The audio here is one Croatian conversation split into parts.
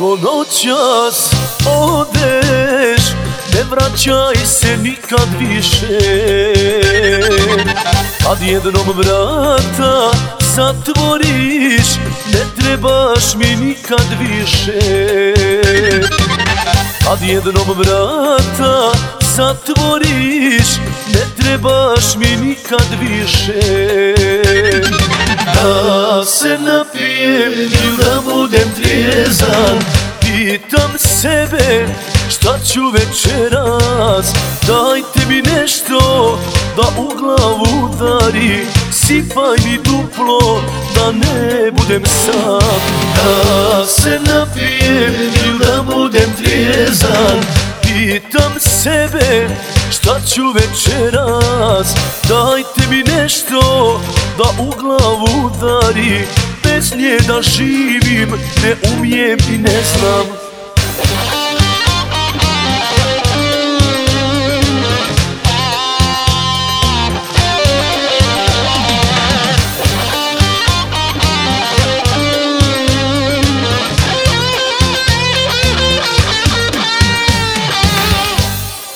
Ako noćas odeš Ne vraćaj se nikad više. Kad jednom vrata zatvoriš Ne trebaš mi nikad više. Kad jednom vrata zatvoriš Ne trebaš mi nikad više Da se napijem ili da budem trijezan. Pitam sebe šta ću večeras? Dajte mi nešto da u glavu udari. Sipaj mi duplo da ne budem sam. Da se napijem ili da budem trijezan. Pitam sebe šta ću večeras? Dajte mi nešto da u glavu udari Bez nje da živim ne umijem i ne znam.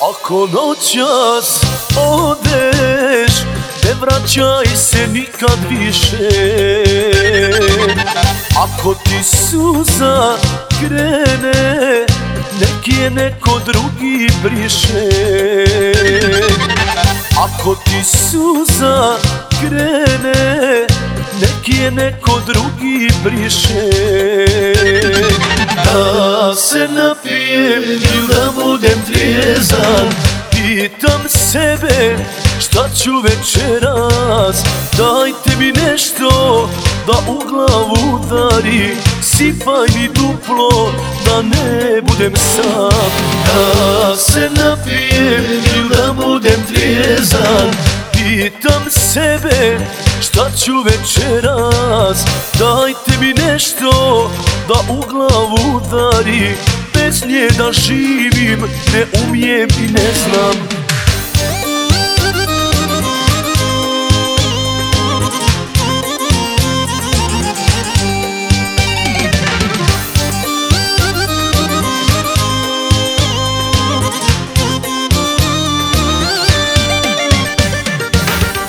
Ako noćas odeš vraćaj se nikad više. Ako ti suza krene Nek je neko drugi briše. Ako ti suza krene Nek je neko drugi briše. Da se napijem ili da budem trijezan Pitam sebe šta ću večeras Dajte mi nešto da u glavu udari. Sipaj mi duplo da ne budem sam. Da se napijem ili da budem trijezan Pitam sebe šta ću večeras. Dajte mi nešto da u glavu udari Bez nje da živim ne umijem i ne znam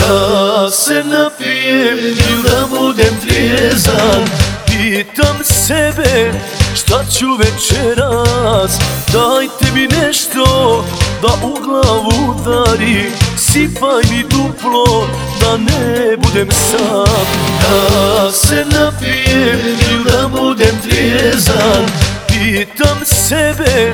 Da se napijem ili da budem trijezan. Pitam sebe šta ću večeras? Dajte mi nešto da u glavu udari. Sipaj mi duplo da ne budem sam. Da se napijem ili da budem trijezan. Pitam sebe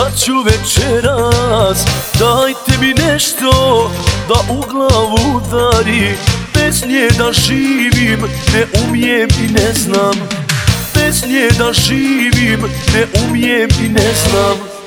šta ću večeras Dajte mi nešto da u glavu udari. Bez nje da živim ne umijem i ne znam. Bez nje da živim ne umijem i ne znam